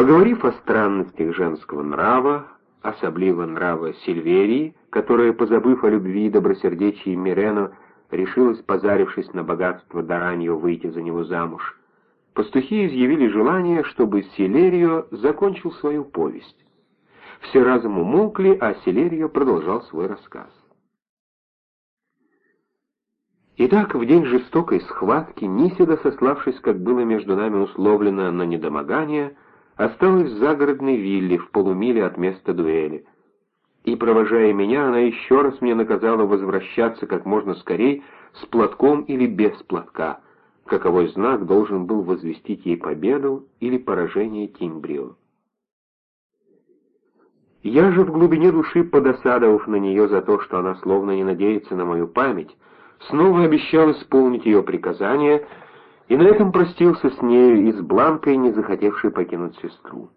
Поговорив о странностях женского нрава, особливо нрава Сильверии, которая, позабыв о любви и добросердечии Мирено, решилась, позарившись на богатство Дараньо, выйти за него замуж, пастухи изъявили желание, чтобы Силерио закончил свою повесть. Все разом умолкли, а Силерио продолжал свой рассказ. Итак, в день жестокой схватки Нисида, сославшись, как было между нами условлено, на недомогание, осталась в загородной вилле в полумиле от места дуэли. И, провожая меня, она еще раз мне наказала возвращаться как можно скорей с платком или без платка, каковой знак должен был возвестить ей победу или поражение Тимбрио. Я же в глубине души, подосадовав на нее за то, что она словно не надеется на мою память, снова обещал исполнить ее приказание, и на этом простился с нею и с Бланкой, не захотевшей покинуть сестру.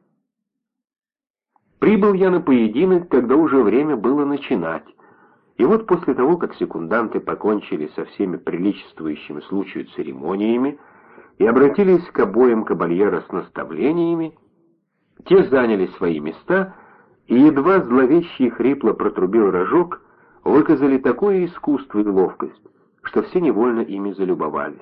Прибыл я на поединок, когда уже время было начинать, и вот после того, как секунданты покончили со всеми приличествующими случаю церемониями и обратились к обоим кабальера с наставлениями, те заняли свои места, и едва зловещий хрипло протрубил рожок, выказали такое искусство и ловкость, что все невольно ими залюбовались.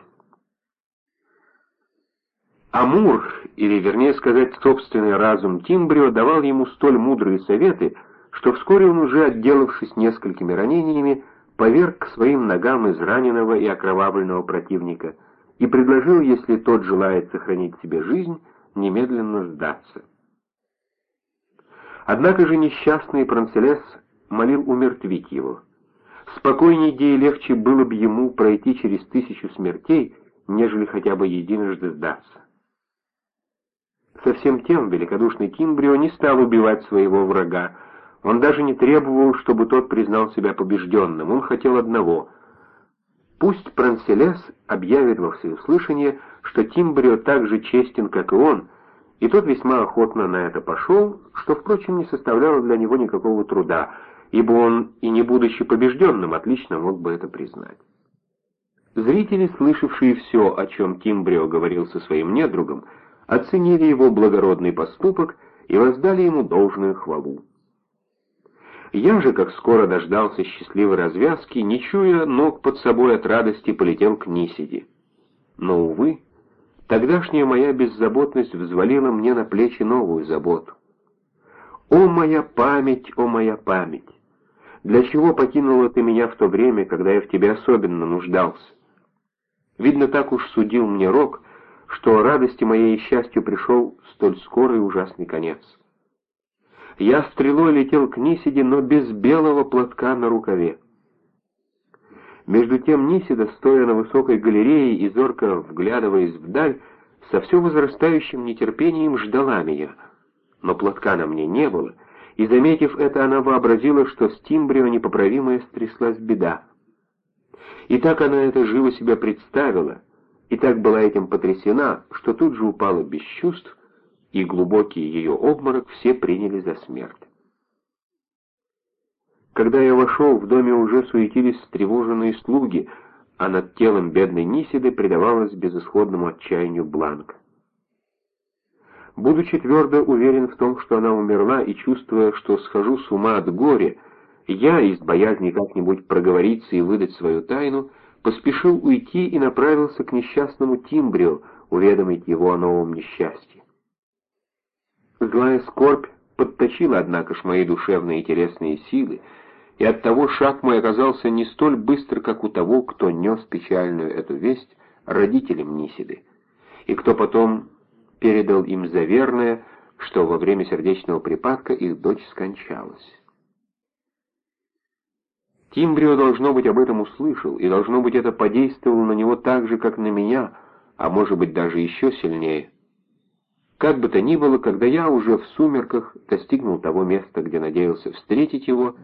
Амур, или вернее сказать собственный разум Тимбрио, давал ему столь мудрые советы, что вскоре он уже, отделавшись несколькими ранениями, поверг к своим ногам израненного и окровавленного противника и предложил, если тот желает сохранить себе жизнь, немедленно сдаться. Однако же несчастный Пранцелес молил умертвить его. Спокойнее и легче было бы ему пройти через тысячу смертей, нежели хотя бы единожды сдаться. Совсем тем великодушный Кимбрио не стал убивать своего врага, он даже не требовал, чтобы тот признал себя побежденным, он хотел одного. Пусть Пранселес объявит во всеуслышание, что Тимбрио так же честен, как и он, и тот весьма охотно на это пошел, что, впрочем, не составляло для него никакого труда, ибо он, и не будучи побежденным, отлично мог бы это признать. Зрители, слышавшие все, о чем Тимбрио говорил со своим недругом, оценили его благородный поступок и воздали ему должную хвалу. Я же, как скоро дождался счастливой развязки, не чуя ног под собой от радости, полетел к Нисиде. Но, увы, тогдашняя моя беззаботность взвалила мне на плечи новую заботу. О моя память, о моя память! Для чего покинула ты меня в то время, когда я в тебе особенно нуждался? Видно, так уж судил мне Рок, что радости моей и счастью пришел столь скорый и ужасный конец. Я стрелой летел к Нисиде, но без белого платка на рукаве. Между тем Нисида, стоя на высокой галерее и зорко вглядываясь вдаль, со все возрастающим нетерпением ждала меня. Но платка на мне не было, и, заметив это, она вообразила, что с Тимбрио непоправимая стряслась беда. И так она это живо себя представила — и так была этим потрясена, что тут же упала без чувств, и глубокий ее обморок все приняли за смерть. Когда я вошел, в доме уже суетились встревоженные слуги, а над телом бедной Нисиды предавалась безысходному отчаянию Бланк. Будучи твердо уверен в том, что она умерла, и чувствуя, что схожу с ума от горя, я, из боязни как-нибудь проговориться и выдать свою тайну, поспешил уйти и направился к несчастному Тимбрио, уведомить его о новом несчастье. Злая скорбь подточила, однако ж, мои душевные и телесные силы, и оттого шаг мой оказался не столь быстр, как у того, кто нес печальную эту весть родителям Нисиды, и кто потом передал им заверное, что во время сердечного припадка их дочь скончалась. Тимбрио, должно быть, об этом услышал, и, должно быть, это подействовало на него так же, как на меня, а может быть, даже еще сильнее. Как бы то ни было, когда я уже в сумерках достигнул того места, где надеялся встретить его,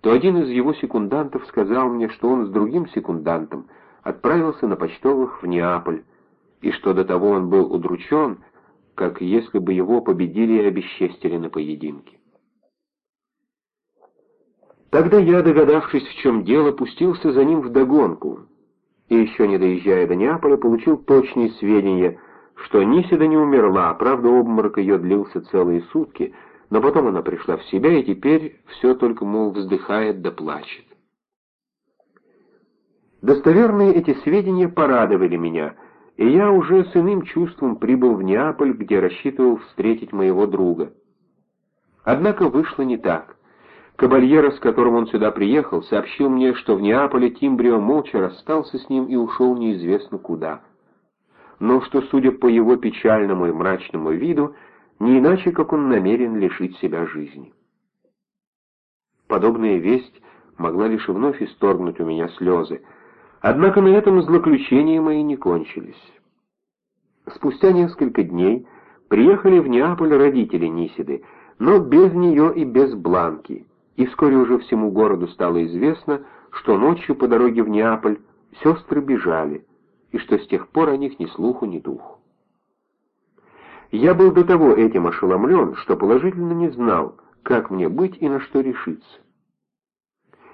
то один из его секундантов сказал мне, что он с другим секундантом отправился на почтовых в Неаполь, и что до того он был удручен, как если бы его победили и обесчестили на поединке. Тогда я, догадавшись, в чем дело, пустился за ним вдогонку, и еще не доезжая до Неаполя, получил точные сведения, что Нисида не умерла, правда обморок ее длился целые сутки, но потом она пришла в себя и теперь все только, мол, вздыхает да плачет. Достоверные эти сведения порадовали меня, и я уже с иным чувством прибыл в Неаполь, где рассчитывал встретить моего друга. Однако вышло не так. Кабальера, с которым он сюда приехал, сообщил мне, что в Неаполе Тимбрио молча расстался с ним и ушел неизвестно куда. Но что, судя по его печальному и мрачному виду, не иначе, как он намерен лишить себя жизни. Подобная весть могла лишь вновь исторгнуть у меня слезы, однако на этом злоключения мои не кончились. Спустя несколько дней приехали в Неаполь родители Нисиды, но без нее и без Бланки, и вскоре уже всему городу стало известно, что ночью по дороге в Неаполь сестры бежали, и что с тех пор о них ни слуху, ни духу. Я был до того этим ошеломлен, что положительно не знал, как мне быть и на что решиться.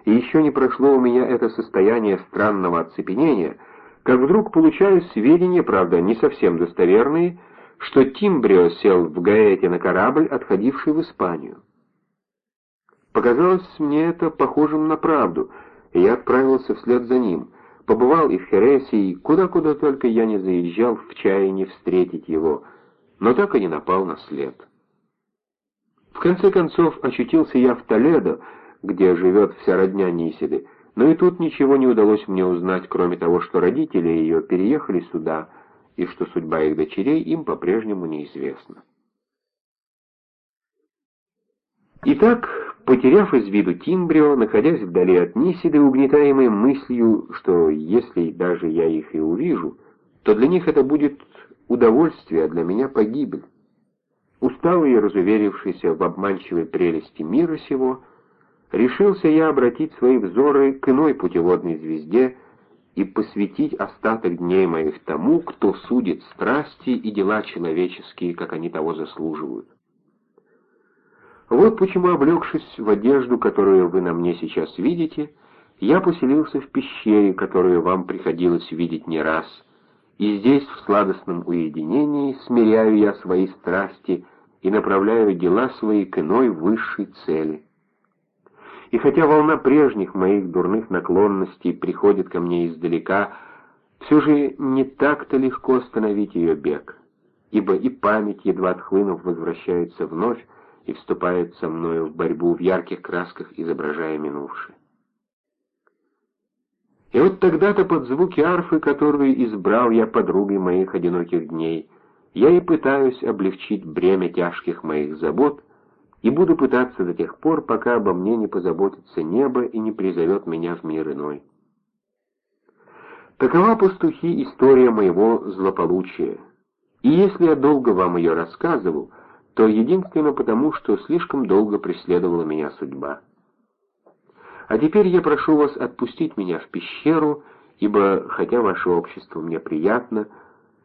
И еще не прошло у меня это состояние странного оцепенения, как вдруг получаю сведения, правда, не совсем достоверные, что Тимбрио сел в Гаэте на корабль, отходивший в Испанию. Показалось мне это похожим на правду, и я отправился вслед за ним. Побывал и в Хересе, и куда-куда только я не заезжал в чаянии встретить его, но так и не напал на след. В конце концов, очутился я в Толедо, где живет вся родня Нисиды, но и тут ничего не удалось мне узнать, кроме того, что родители ее переехали сюда, и что судьба их дочерей им по-прежнему неизвестна. Итак, Потеряв из виду Тимбрио, находясь вдали от Нисиды, угнетаемой мыслью, что если даже я их и увижу, то для них это будет удовольствие, а для меня погибель. Усталый и разуверившийся в обманчивой прелести мира сего, решился я обратить свои взоры к иной путеводной звезде и посвятить остаток дней моих тому, кто судит страсти и дела человеческие, как они того заслуживают. Вот почему, облегшись в одежду, которую вы на мне сейчас видите, я поселился в пещере, которую вам приходилось видеть не раз, и здесь, в сладостном уединении, смиряю я свои страсти и направляю дела свои к иной высшей цели. И хотя волна прежних моих дурных наклонностей приходит ко мне издалека, все же не так-то легко остановить ее бег, ибо и память, едва отхлынув, возвращается вновь, и вступает со мною в борьбу в ярких красках, изображая минувшее. И вот тогда-то под звуки арфы, которую избрал я подругой моих одиноких дней, я и пытаюсь облегчить бремя тяжких моих забот, и буду пытаться до тех пор, пока обо мне не позаботится небо и не призовет меня в мир иной. Такова, пастухи, история моего злополучия. И если я долго вам ее рассказывал, то единственно потому, что слишком долго преследовала меня судьба. А теперь я прошу вас отпустить меня в пещеру, ибо, хотя ваше общество мне приятно,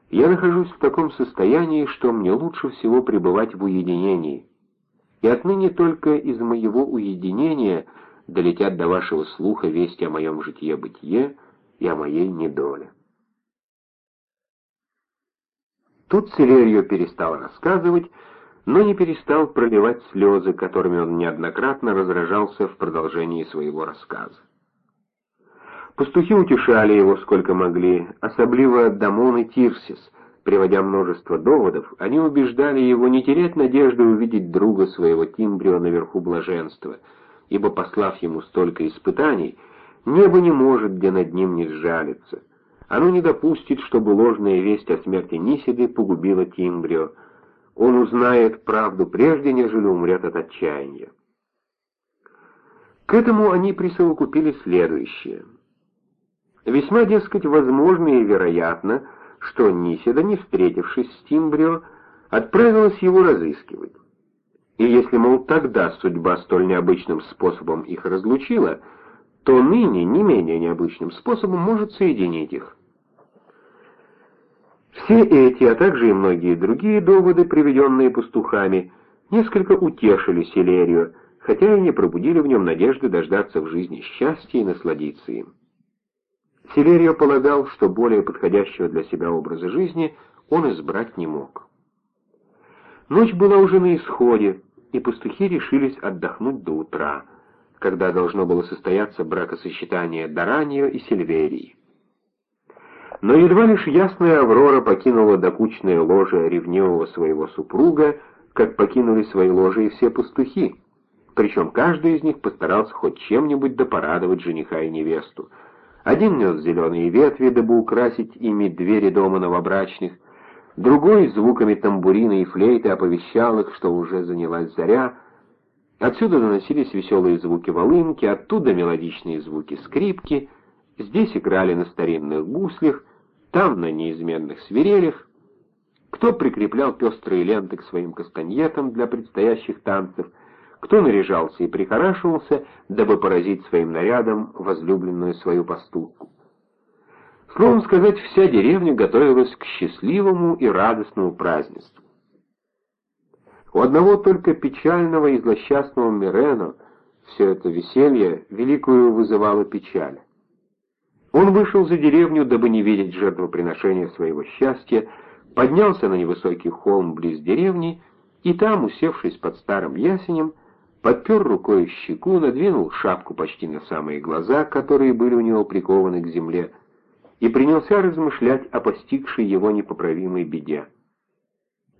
я нахожусь в таком состоянии, что мне лучше всего пребывать в уединении. И отныне только из моего уединения долетят до вашего слуха вести о моем житье-бытие и о моей недоле. Тут Селерио перестал рассказывать, но не перестал проливать слезы, которыми он неоднократно разражался в продолжении своего рассказа. Пастухи утешали его сколько могли, особливо Дамон и Тирсис, приводя множество доводов, они убеждали его не терять надежды увидеть друга своего Тимбрио наверху блаженства, ибо, послав ему столько испытаний, небо не может где над ним не сжалиться. Оно не допустит, чтобы ложная весть о смерти Нисиды погубила Тимбрио, он узнает правду прежде, нежели умрет от отчаяния. К этому они присовокупили следующее. Весьма, дескать, возможно и вероятно, что Нисида, не встретившись с Тимбрио, отправилась его разыскивать. И если, мол, тогда судьба столь необычным способом их разлучила, то ныне не менее необычным способом может соединить их. Все эти, а также и многие другие доводы, приведенные пастухами, несколько утешили Селерию, хотя и не пробудили в нем надежды дождаться в жизни счастья и насладиться им. Селерио полагал, что более подходящего для себя образа жизни он избрать не мог. Ночь была уже на исходе, и пастухи решились отдохнуть до утра, когда должно было состояться бракосочетание Даранио и Сильверии. Но едва лишь ясная Аврора покинула докучное ложе ревнивого своего супруга, как покинули свои ложи и все пастухи, причем каждый из них постарался хоть чем-нибудь да порадовать жениха и невесту. Один нес зеленые ветви, дабы украсить ими двери дома новобрачных, другой звуками тамбурина и флейты оповещал их, что уже занялась заря. Отсюда доносились веселые звуки волынки, оттуда мелодичные звуки скрипки, здесь играли на старинных гуслях, там на неизменных свирелях, кто прикреплял пестрые ленты к своим кастаньетам для предстоящих танцев, кто наряжался и прихорашивался, дабы поразить своим нарядом возлюбленную свою поступку. Словом сказать, вся деревня готовилась к счастливому и радостному празднеству. У одного только печального и злосчастного Мирена все это веселье великую вызывало печаль. Он вышел за деревню, дабы не видеть жертвоприношения своего счастья, поднялся на невысокий холм близ деревни и там, усевшись под старым ясенем, подпер рукой щеку, надвинул шапку почти на самые глаза, которые были у него прикованы к земле, и принялся размышлять о постигшей его непоправимой беде.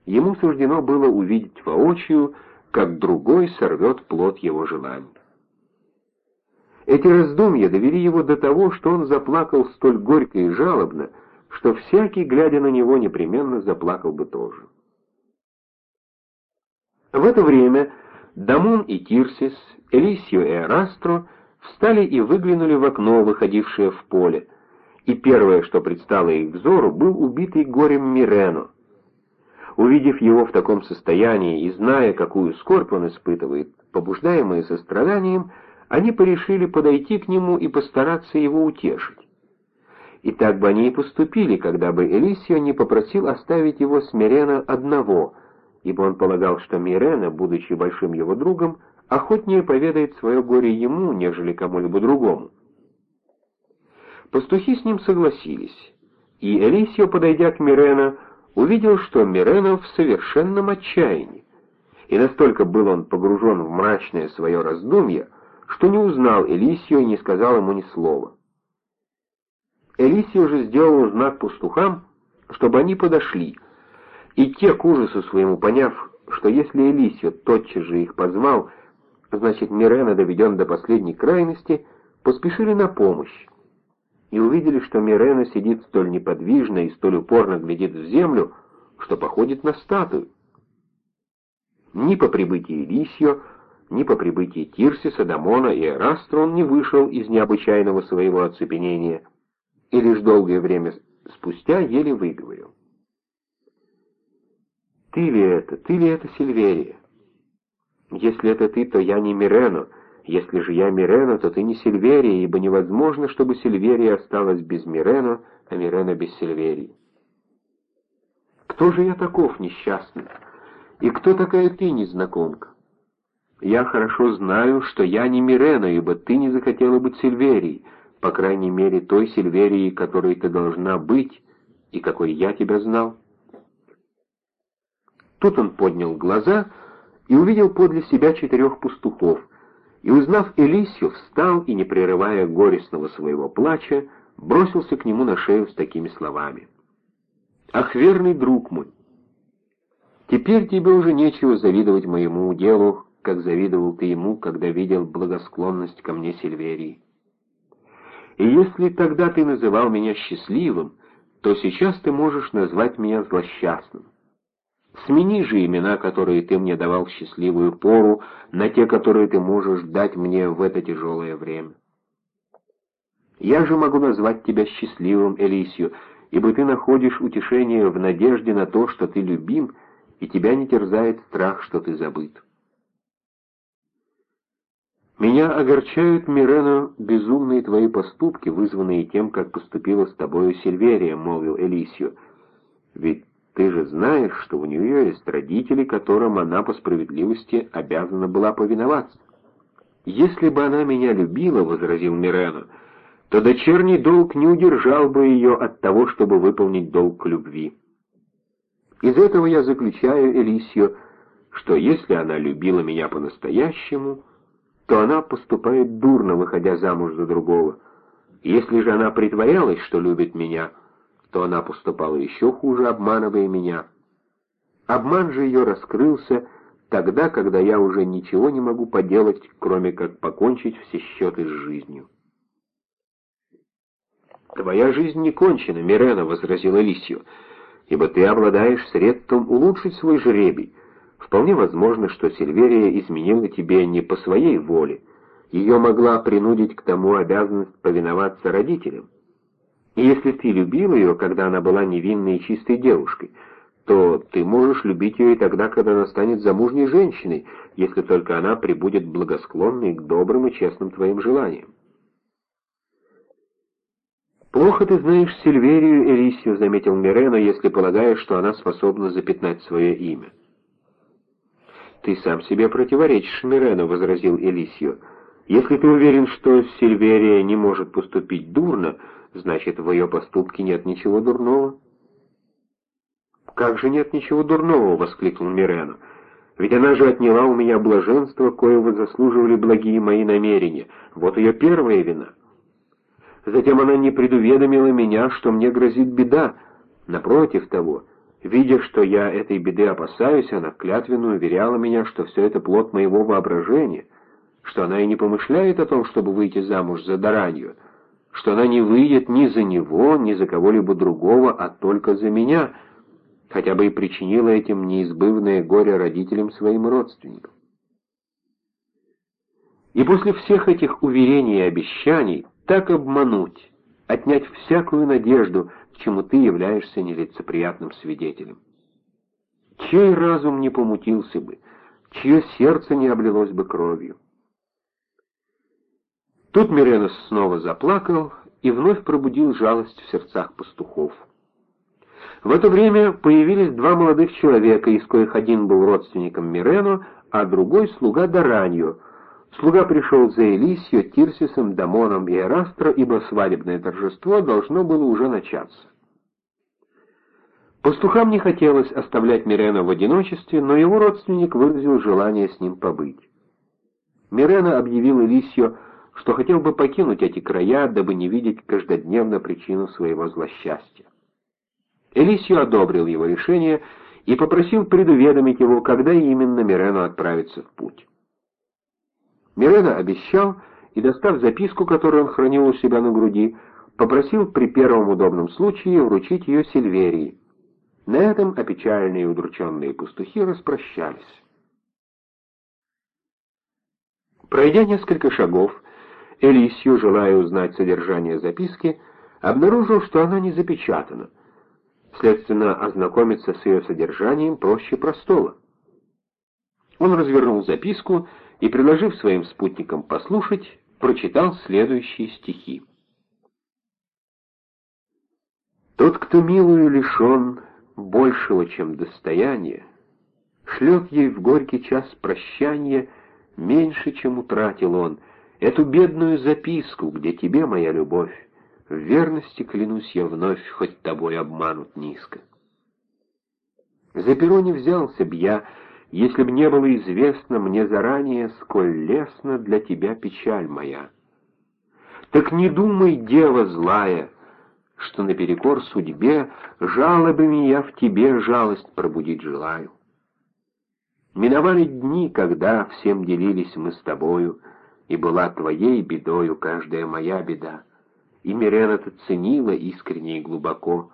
Ему суждено было увидеть воочию, как другой сорвет плод его желаний. Эти раздумья довели его до того, что он заплакал столь горько и жалобно, что всякий, глядя на него, непременно заплакал бы тоже. В это время Дамон и Тирсис, Элисио и Эрастро встали и выглянули в окно, выходившее в поле, и первое, что предстало их взору, был убитый горем Мирено. Увидев его в таком состоянии и зная, какую скорбь он испытывает, побуждаемые состраданием, они порешили подойти к нему и постараться его утешить. И так бы они и поступили, когда бы Элисио не попросил оставить его с Мирена одного, ибо он полагал, что Мирена, будучи большим его другом, охотнее поведает свое горе ему, нежели кому-либо другому. Пастухи с ним согласились, и Элисио, подойдя к Мирена, увидел, что Мирена в совершенном отчаянии, и настолько был он погружен в мрачное свое раздумье, что не узнал Элисио и не сказал ему ни слова. Элисио же сделал знак пастухам, чтобы они подошли, и те, к ужасу своему поняв, что если Элисио тотчас же их позвал, значит Мирена доведен до последней крайности, поспешили на помощь, и увидели, что Мирена сидит столь неподвижно и столь упорно глядит в землю, что походит на статую. Ни по прибытии Элисио, ни по прибытии Тирсиса, Дамона и Эрастра он не вышел из необычайного своего оцепенения, и лишь долгое время спустя еле выговорил. «Ты ли это? Ты ли это, Сильверия? Если это ты, то я не Мирено, если же я Мирена, то ты не Сильверия, ибо невозможно, чтобы Сильверия осталась без Мирена, а Мирена без Сильверии. Кто же я таков, несчастный? И кто такая ты, незнакомка? Я хорошо знаю, что я не Мирена, ибо ты не захотела быть Сильверией, по крайней мере, той Сильверией, которой ты должна быть, и какой я тебя знал. Тут он поднял глаза и увидел подле себя четырех пастухов, и, узнав Элисию, встал и, не прерывая горестного своего плача, бросился к нему на шею с такими словами. «Ах, верный друг мой! Теперь тебе уже нечего завидовать моему делу, как завидовал ты ему, когда видел благосклонность ко мне Сильверии. И если тогда ты называл меня счастливым, то сейчас ты можешь назвать меня злосчастным. Смени же имена, которые ты мне давал в счастливую пору, на те, которые ты можешь дать мне в это тяжелое время. Я же могу назвать тебя счастливым, Элисию, ибо ты находишь утешение в надежде на то, что ты любим, и тебя не терзает страх, что ты забыт. Меня огорчают, Мирена, безумные твои поступки, вызванные тем, как поступила с тобою Сильверия, — молвил Элисио. Ведь ты же знаешь, что у нее есть родители, которым она по справедливости обязана была повиноваться. Если бы она меня любила, — возразил Мирена, — то дочерний долг не удержал бы ее от того, чтобы выполнить долг любви. Из этого я заключаю, Элисио, что если она любила меня по-настоящему, то она поступает дурно, выходя замуж за другого. Если же она притворялась, что любит меня, то она поступала еще хуже, обманывая меня. Обман же ее раскрылся тогда, когда я уже ничего не могу поделать, кроме как покончить все счеты с жизнью. «Твоя жизнь не кончена, Мирена», — возразил Элисио, — «ибо ты обладаешь средством улучшить свой жребий. Вполне возможно, что Сильверия изменила тебе не по своей воле. Ее могла принудить к тому обязанность повиноваться родителям. И если ты любил ее, когда она была невинной и чистой девушкой, то ты можешь любить ее и тогда, когда она станет замужней женщиной, если только она прибудет благосклонной к добрым и честным твоим желаниям. «Плохо ты знаешь Сильверию Элисию», — заметил Мирено, «если полагаешь, что она способна запятнать свое имя». «Ты сам себе противоречишь, Мирено», — возразил Элисио. «Если ты уверен, что Сильверия не может поступить дурно, значит, в ее поступке нет ничего дурного». «Как же нет ничего дурного?» — воскликнул Мирено. «Ведь она же отняла у меня блаженство, коего заслуживали благие мои намерения. Вот ее первая вина». Затем она не предуведомила меня, что мне грозит беда. Напротив того, видя, что я этой беды опасаюсь, она клятвенно уверяла меня, что все это плод моего воображения, что она и не помышляет о том, чтобы выйти замуж за Даранью, что она не выйдет ни за него, ни за кого-либо другого, а только за меня, хотя бы и причинила этим неизбывное горе родителям своим родственникам. И после всех этих уверений и обещаний, так обмануть, отнять всякую надежду, чему ты являешься нелицеприятным свидетелем. Чей разум не помутился бы, чье сердце не облилось бы кровью. Тут Миренос снова заплакал и вновь пробудил жалость в сердцах пастухов. В это время появились два молодых человека, из коих один был родственником Мирено, а другой — слуга Даранью — Слуга пришел за Элисио, Тирсисом, Дамоном и Эрастро, ибо свадебное торжество должно было уже начаться. Пастухам не хотелось оставлять Мирена в одиночестве, но его родственник выразил желание с ним побыть. Мирена объявил Элисио, что хотел бы покинуть эти края, дабы не видеть каждодневно причину своего злосчастья. Элисио одобрил его решение и попросил предуведомить его, когда именно Мирена отправится в путь. Мирена обещал и, достав записку, которую он хранил у себя на груди, попросил при первом удобном случае вручить ее Сильверии. На этом опечаленные и удрученные пастухи распрощались. Пройдя несколько шагов, Элисью, желая узнать содержание записки, обнаружил, что она не запечатана. Следственно, ознакомиться с ее содержанием проще простого. Он развернул записку и, предложив своим спутникам послушать, прочитал следующие стихи. Тот, кто милую лишен большего, чем достояние, шлет ей в горький час прощания меньше, чем утратил он, эту бедную записку, где тебе, моя любовь, в верности клянусь я вновь, хоть тобой обманут низко. За перо не взялся б я, если б не было известно мне заранее, сколь лестна для тебя печаль моя. Так не думай, дева злая, что наперекор судьбе жалобами я в тебе жалость пробудить желаю. Миновали дни, когда всем делились мы с тобою, и была твоей бедою каждая моя беда. И Мирен это ценила искренне и глубоко.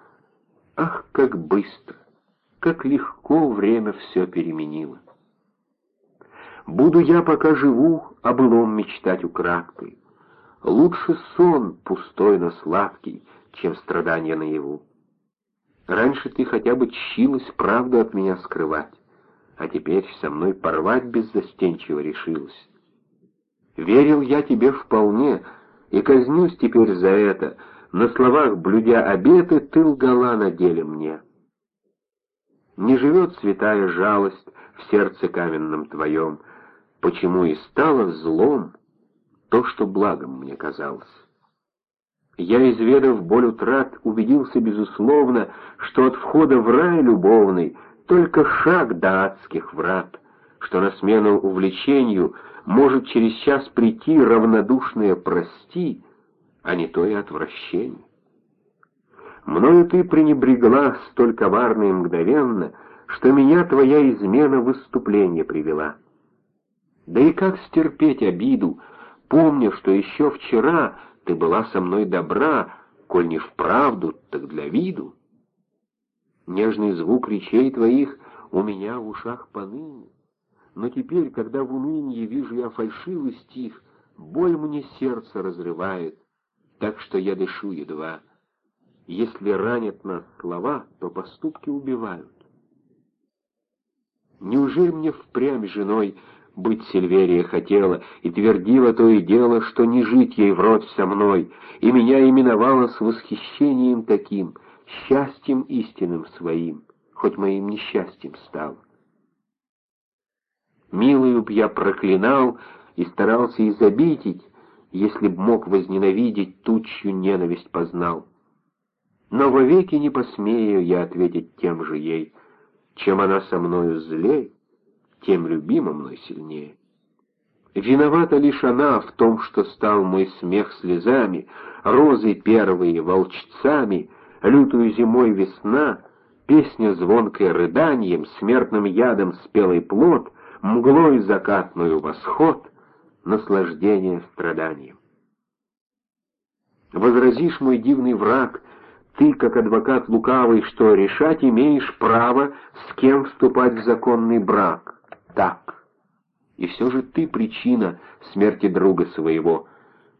Ах, как быстро! Как легко время все переменило. Буду я, пока живу, о былом мечтать украдкой. Лучше сон пустой, но сладкий, чем страдания наяву. Раньше ты хотя бы чилась правду от меня скрывать, а теперь со мной порвать беззастенчиво решилась. Верил я тебе вполне, и казнюсь теперь за это, на словах блюдя обеты, ты лгала на деле мне. Не живет святая жалость в сердце каменном твоем, почему и стало злом то, что благом мне казалось. Я, изведав боль утрат, убедился безусловно, что от входа в рай любовный только шаг до адских врат, что на смену увлечению может через час прийти равнодушное «прости», а не то и отвращение. Мною ты пренебрегла столь коварно и мгновенно, что меня твоя измена в выступление привела. Да и как стерпеть обиду, помня, что еще вчера ты была со мной добра, коль не вправду, так для виду. Нежный звук речей твоих у меня в ушах поныне, но теперь, когда в унынии вижу я фальшивый стих, боль мне сердце разрывает, так что я дышу едва. Если ранят нас слова, то поступки убивают. Неужели мне впрямь женой быть Сильверия хотела и твердила то и дело, что не жить ей врозь со мной, и меня именовала с восхищением таким, счастьем истинным своим, хоть моим несчастьем стал. Милую б я проклинал и старался изобидеть, если б мог возненавидеть тучью ненависть познал. Но вовеки не посмею я ответить тем же ей, чем она со мною злей, тем любима мной сильнее. Виновата лишь она в том, что стал мой смех слезами, розы первые волчцами, лютую зимой весна, песня звонкой рыданием, смертным ядом спелый плод, мглой закатную восход, наслаждение страданием. Возразишь, мой дивный враг, ты, как адвокат лукавый, что решать имеешь право, с кем вступать в законный брак так. И все же ты причина смерти друга своего,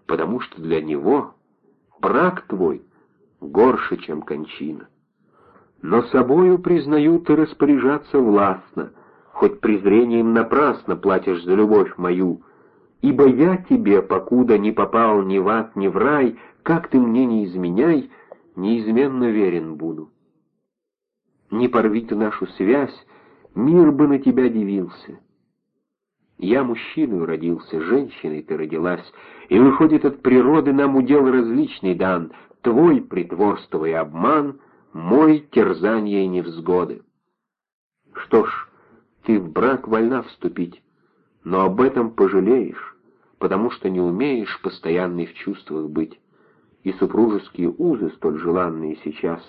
потому что для него брак твой горше, чем кончина. Но собою, признаю, ты распоряжаться властно, хоть презрением напрасно платишь за любовь мою, ибо я тебе, покуда не попал ни в ад, ни в рай, как ты мне не изменяй, неизменно верен буду. Не порви ты нашу связь, мир бы на тебя дивился. Я мужчиной родился, женщиной ты родилась, и выходит от природы нам удел различный дан, твой притворство и обман, мой терзание и невзгоды. Что ж, ты в брак вольна вступить, но об этом пожалеешь, потому что не умеешь постоянной в чувствах быть, и супружеские узы, столь желанные сейчас,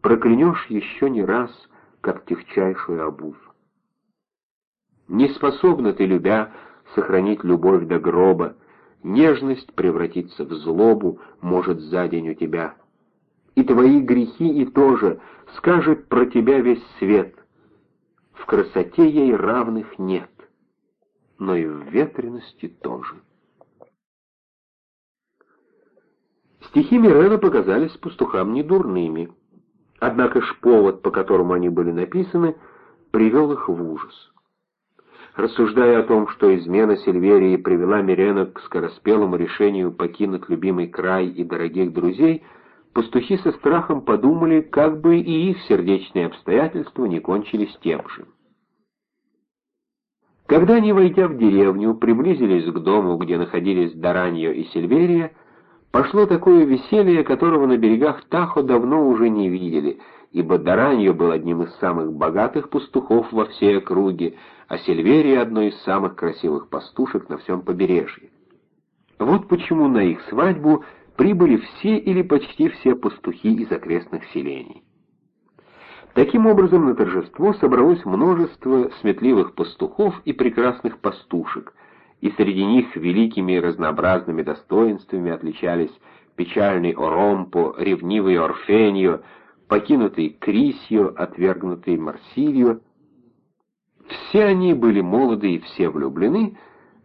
проклянешь еще не раз, как техчайшую обузу. Не способна ты, любя, сохранить любовь до гроба, нежность превратиться в злобу может за день у тебя. И твои грехи и тоже скажет про тебя весь свет. В красоте ей равных нет, но и в ветренности тоже. Стихи Мирена показались пастухам недурными. Однако ж повод, по которому они были написаны, привел их в ужас. Рассуждая о том, что измена Сильверии привела Мирена к скороспелому решению покинуть любимый край и дорогих друзей, пастухи со страхом подумали, как бы и их сердечные обстоятельства не кончились тем же. Когда они, войдя в деревню, приблизились к дому, где находились Дараньо и Сильверия, Пошло такое веселье, которого на берегах Тахо давно уже не видели, ибо Дараньо был одним из самых богатых пастухов во всей округе, а Сильверия — одной из самых красивых пастушек на всем побережье. Вот почему на их свадьбу прибыли все или почти все пастухи из окрестных селений. Таким образом, на торжество собралось множество сметливых пастухов и прекрасных пастушек, и среди них великими разнообразными достоинствами отличались печальный Оромпо, ревнивый Орфеньо, покинутый Крисио, отвергнутый Марсилио. Все они были молоды и все влюблены,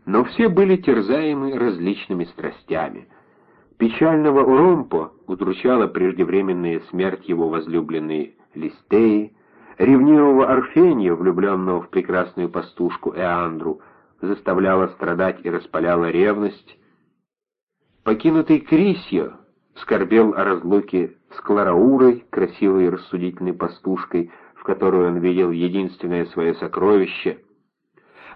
но все были терзаемы различными страстями. Печального Оромпо удручала преждевременная смерть его возлюбленной Листеи, ревнивого Орфения, влюбленного в прекрасную пастушку Эандру, заставляла страдать и распаляла ревность. Покинутый Крисьо скорбел о разлуке с Клараурой, красивой и рассудительной пастушкой, в которую он видел единственное свое сокровище.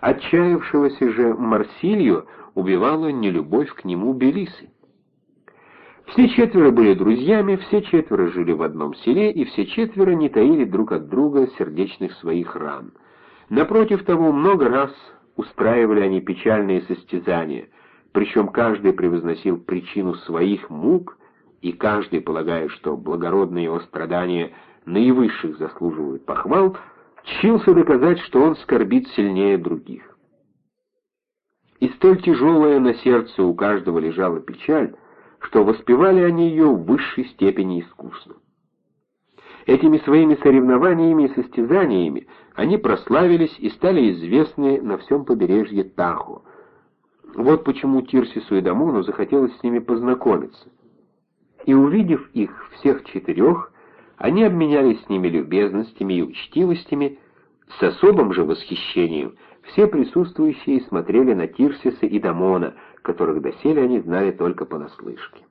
Отчаявшегося же Марсилью убивала нелюбовь к нему Белисы. Все четверо были друзьями, все четверо жили в одном селе, и все четверо не таили друг от друга сердечных своих ран. Напротив того, много раз устраивали они печальные состязания, причем каждый превозносил причину своих мук, и каждый, полагая, что благородные его страдания наивысших заслуживают похвал, чился доказать, что он скорбит сильнее других. И столь тяжелая на сердце у каждого лежала печаль, что воспевали они ее в высшей степени искусно. Этими своими соревнованиями и состязаниями они прославились и стали известны на всем побережье Тахо. Вот почему Тирсису и Дамону захотелось с ними познакомиться. И увидев их всех четырех, они обменялись с ними любезностями и учтивостями, с особым же восхищением все присутствующие смотрели на Тирсиса и Дамона, которых доселе они знали только понаслышке.